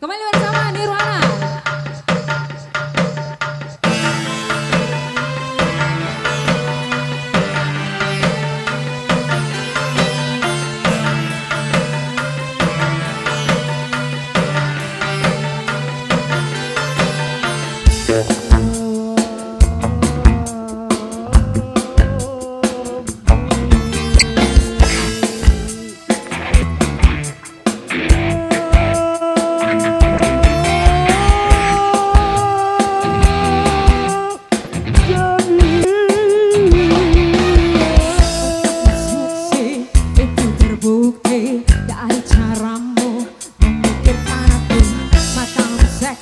Tómalo,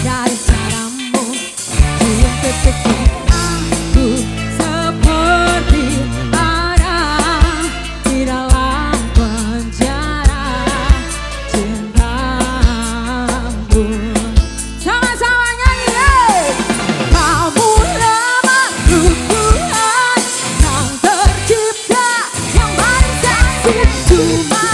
dari caramu. Cium pipiku aku seperti ada di dalam penjara cintamu. Sama-sama nyanyi kamu lama Tuhan yang tercipta yang paling sakit cuma